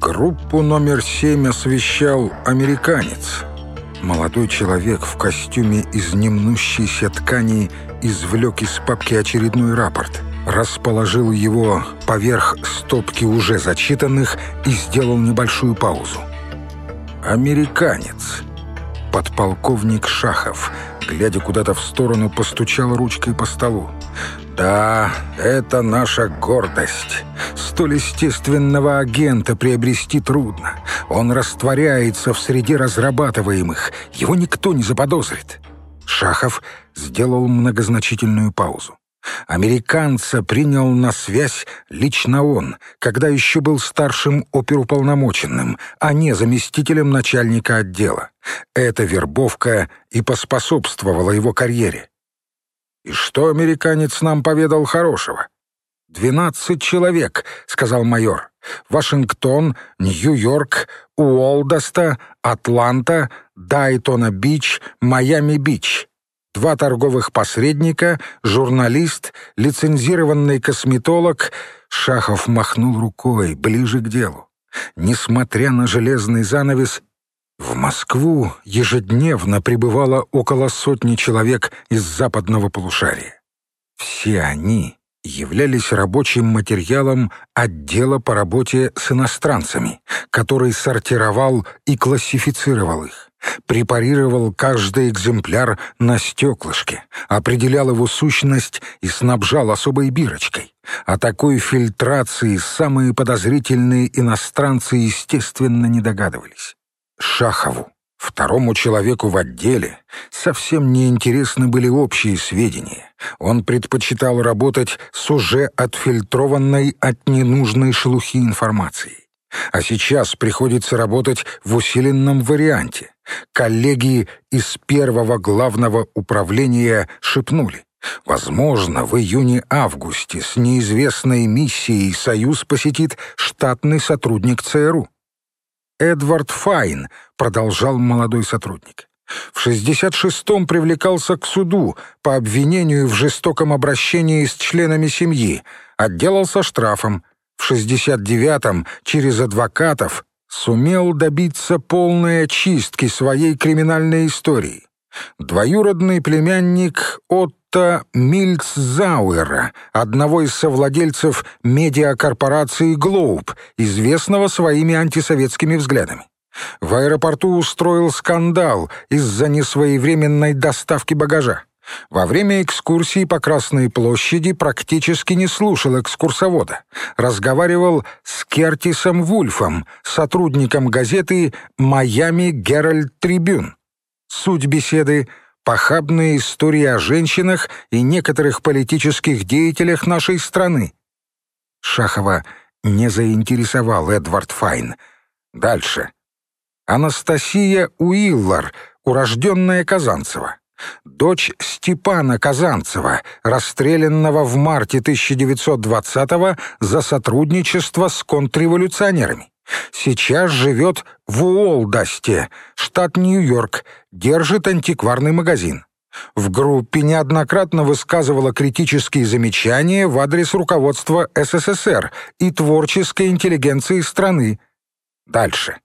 Группу номер семь освещал американец. Молодой человек в костюме из немнущейся ткани извлек из папки очередной рапорт, расположил его поверх стопки уже зачитанных и сделал небольшую паузу. «Американец». Подполковник Шахов, глядя куда-то в сторону, постучал ручкой по столу. «Да, это наша гордость. Столь естественного агента приобрести трудно. Он растворяется в среде разрабатываемых. Его никто не заподозрит». Шахов сделал многозначительную паузу. Американца принял на связь лично он, когда еще был старшим оперуполномоченным, а не заместителем начальника отдела. Эта вербовка и поспособствовала его карьере. «И что американец нам поведал хорошего?» «Двенадцать человек», — сказал майор. «Вашингтон, Нью-Йорк, Уолдоста, Атланта, Дайтона-Бич, Майами-Бич. Два торговых посредника, журналист, лицензированный косметолог». Шахов махнул рукой, ближе к делу. Несмотря на железный занавес, в Москву ежедневно прибывало около сотни человек из западного полушария. Все они являлись рабочим материалом отдела по работе с иностранцами, который сортировал и классифицировал их, препарировал каждый экземпляр на стеклышке, определял его сущность и снабжал особой бирочкой. О такой фильтрации самые подозрительные иностранцы, естественно, не догадывались. Шахову, второму человеку в отделе, совсем не интересны были общие сведения. Он предпочитал работать с уже отфильтрованной от ненужной шелухи информацией. А сейчас приходится работать в усиленном варианте. Коллеги из первого главного управления шепнули. Возможно, в июне-августе с неизвестной миссией Союз посетит штатный сотрудник ЦРУ. Эдвард Файн, продолжал молодой сотрудник. В 66-м привлекался к суду по обвинению в жестоком обращении с членами семьи, отделался штрафом. В 69-м через адвокатов сумел добиться полной очистки своей криминальной истории. Двоюродный племянник Отто Мильцзауэра, одного из совладельцев медиакорпорации «Глоуб», известного своими антисоветскими взглядами. В аэропорту устроил скандал из-за несвоевременной доставки багажа. Во время экскурсии по Красной площади практически не слушал экскурсовода. Разговаривал с Кертисом Вульфом, сотрудником газеты «Майами Геральд Трибюн». Суть беседы — похабные истории о женщинах и некоторых политических деятелях нашей страны. Шахова не заинтересовал Эдвард Файн. Дальше. Анастасия Уиллар, урожденная Казанцева. Дочь Степана Казанцева, расстрелянного в марте 1920-го за сотрудничество с контрреволюционерами. Сейчас живет в Уолдасте, штат Нью-Йорк, держит антикварный магазин. В группе неоднократно высказывала критические замечания в адрес руководства СССР и творческой интеллигенции страны. Дальше.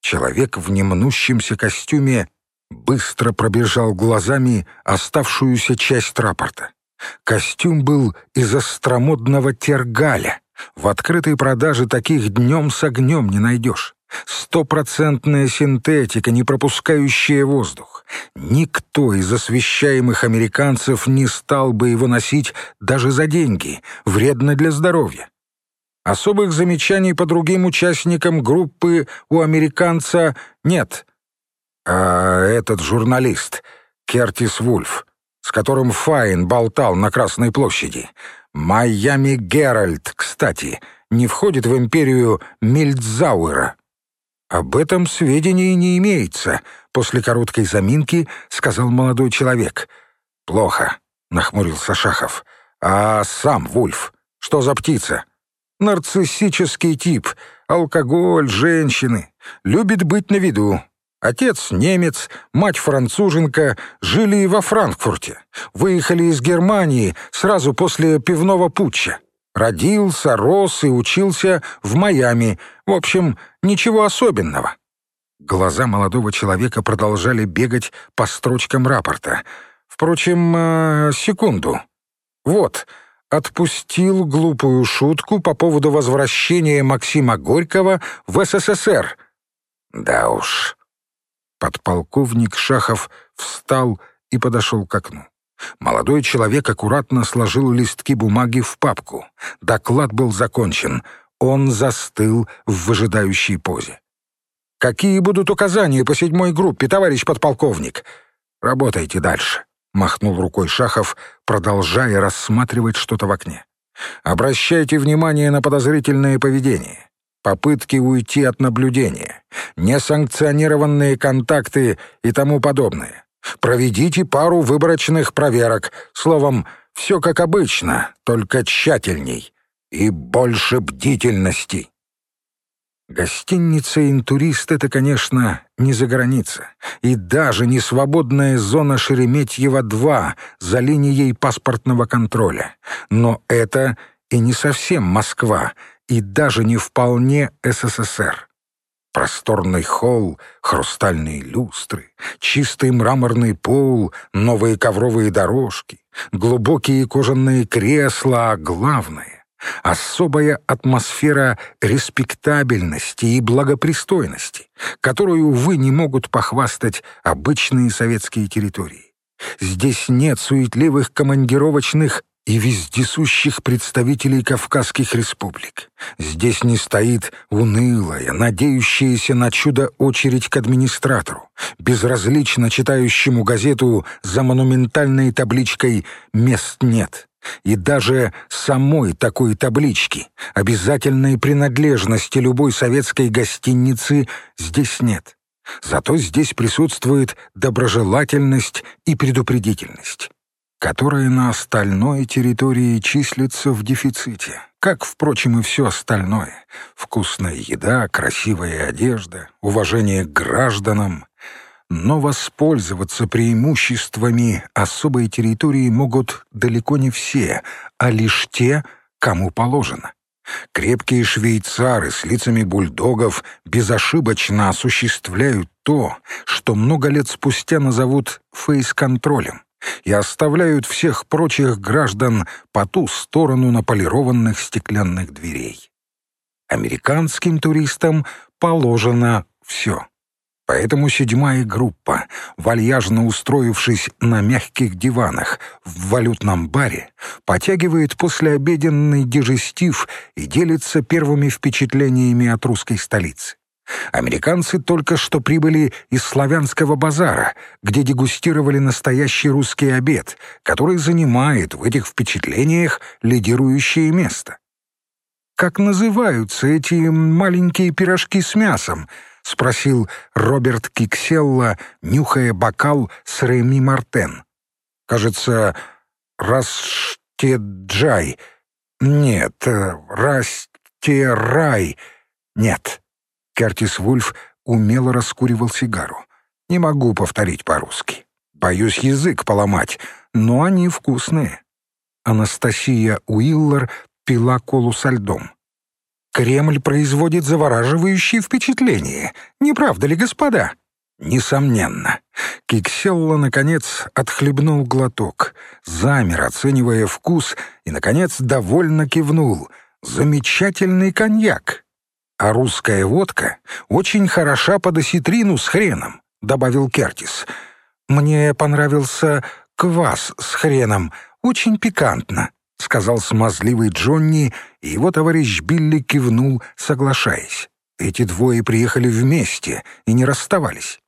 Человек в немнущемся костюме быстро пробежал глазами оставшуюся часть рапорта. Костюм был из остромодного тергаля, в открытой продаже таких днем с огнем не найдешь. Стопроцентная синтетика, не пропускающая воздух. Никто из освещаемых американцев не стал бы его носить даже за деньги, вредно для здоровья. Особых замечаний по другим участникам группы у американца нет. А этот журналист, Кертис Вульф, с которым Файн болтал на Красной площади, Майами Геральт, кстати, не входит в империю Мильдзауэра. Об этом сведений не имеется, после короткой заминки сказал молодой человек. Плохо, нахмурился Шахов. А сам Вульф, что за птица? Нарциссический тип, алкоголь, женщины, любит быть на виду, Отец немец, мать француженка, жили во Франкфурте. Выехали из Германии сразу после пивного путча. Родился, рос и учился в Майами. В общем, ничего особенного. Глаза молодого человека продолжали бегать по строчкам рапорта. Впрочем, э, секунду. Вот, отпустил глупую шутку по поводу возвращения Максима Горького в СССР. Да уж. Подполковник Шахов встал и подошел к окну. Молодой человек аккуратно сложил листки бумаги в папку. Доклад был закончен. Он застыл в выжидающей позе. «Какие будут указания по седьмой группе, товарищ подполковник?» «Работайте дальше», — махнул рукой Шахов, продолжая рассматривать что-то в окне. «Обращайте внимание на подозрительное поведение, попытки уйти от наблюдения, несанкционированные контакты и тому подобное. Проведите пару выборочных проверок. Словом, все как обычно, только тщательней. И больше бдительности. Гостиница «Интурист» — это, конечно, не за граница. И даже не свободная зона Шереметьева-2 за линией паспортного контроля. Но это и не совсем Москва, и даже не вполне СССР. Просторный холл, хрустальные люстры, чистый мраморный пол, новые ковровые дорожки, глубокие кожаные кресла, а главное — особая атмосфера респектабельности и благопристойности, которую, увы, не могут похвастать обычные советские территории. Здесь нет суетливых командировочных и вездесущих представителей Кавказских республик. Здесь не стоит унылая, надеющаяся на чудо очередь к администратору, безразлично читающему газету за монументальной табличкой «Мест нет». И даже самой такой таблички, обязательной принадлежности любой советской гостиницы, здесь нет. Зато здесь присутствует доброжелательность и предупредительность которое на остальной территории числится в дефиците, как, впрочем, и все остальное. Вкусная еда, красивая одежда, уважение к гражданам. Но воспользоваться преимуществами особой территории могут далеко не все, а лишь те, кому положено. Крепкие швейцары с лицами бульдогов безошибочно осуществляют то, что много лет спустя назовут фейс-контролем и оставляют всех прочих граждан по ту сторону наполированных стеклянных дверей. Американским туристам положено все. Поэтому седьмая группа, вальяжно устроившись на мягких диванах в валютном баре, потягивает послеобеденный дежестив и делится первыми впечатлениями от русской столицы. Американцы только что прибыли из славянского базара, где дегустировали настоящий русский обед, который занимает в этих впечатлениях лидирующее место. «Как называются эти маленькие пирожки с мясом?» — спросил Роберт Кикселла, нюхая бокал с Реми Мартен. «Кажется, Растеджай. Нет, Растерай. Нет». Кертис Вульф умело раскуривал сигару. Не могу повторить по-русски. Боюсь язык поломать, но они вкусные. Анастасия Уиллер пила колу со льдом. Кремль производит завораживающее впечатление. Не правда ли, господа? Несомненно. Кикселла, наконец, отхлебнул глоток, замер, оценивая вкус, и, наконец, довольно кивнул. Замечательный коньяк а русская водка очень хороша под осетрину с хреном», — добавил Кертис. «Мне понравился квас с хреном, очень пикантно», — сказал смазливый Джонни, и его товарищ Билли кивнул, соглашаясь. Эти двое приехали вместе и не расставались.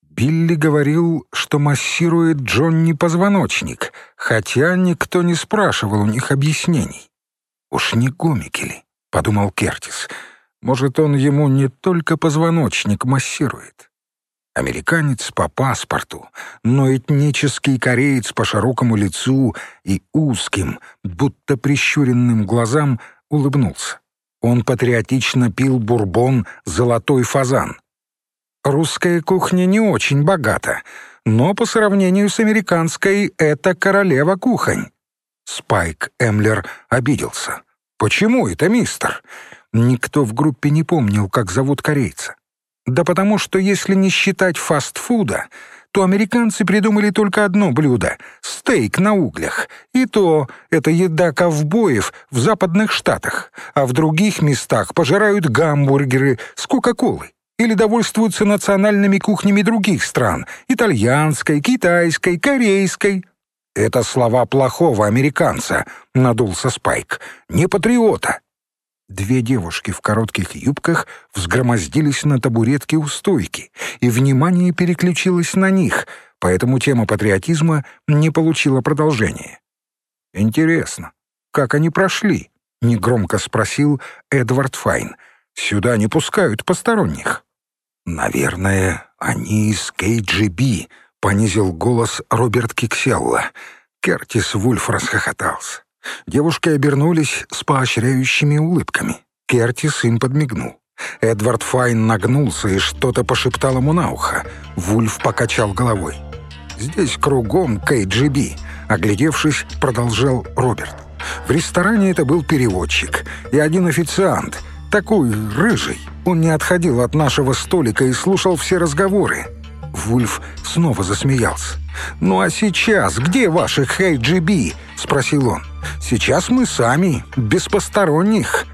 Билли говорил, что массирует Джонни позвоночник, хотя никто не спрашивал у них объяснений. «Уж не гомики ли?» — подумал Кертис — может, он ему не только позвоночник массирует. Американец по паспорту, но этнический кореец по широкому лицу и узким, будто прищуренным глазам улыбнулся. Он патриотично пил бурбон «Золотой фазан». Русская кухня не очень богата, но по сравнению с американской это королева кухонь. Спайк Эмлер обиделся. «Почему это, мистер?» Никто в группе не помнил, как зовут корейца. Да потому что, если не считать фастфуда, то американцы придумали только одно блюдо — стейк на углях. И то это еда ковбоев в западных штатах, а в других местах пожирают гамбургеры с кока-колой или довольствуются национальными кухнями других стран — итальянской, китайской, корейской. «Это слова плохого американца», — надулся Спайк, — «не патриота». Две девушки в коротких юбках взгромоздились на табуретки у стойки, и внимание переключилось на них, поэтому тема патриотизма не получила продолжения. «Интересно, как они прошли?» — негромко спросил Эдвард Файн. «Сюда не пускают посторонних». «Наверное, они из КГБ», — понизил голос Роберт Кикселла. Кертис Вульф расхохотался. Девушки обернулись с поощряющими улыбками. Кертис им подмигнул. Эдвард Файн нагнулся и что-то пошептал ему на ухо. Вульф покачал головой. «Здесь кругом КГБ», — оглядевшись, продолжал Роберт. В ресторане это был переводчик и один официант, такой рыжий. Он не отходил от нашего столика и слушал все разговоры. Вульф снова засмеялся. «Ну а сейчас где ваши КГБ?» — спросил он. «Сейчас мы сами, без посторонних».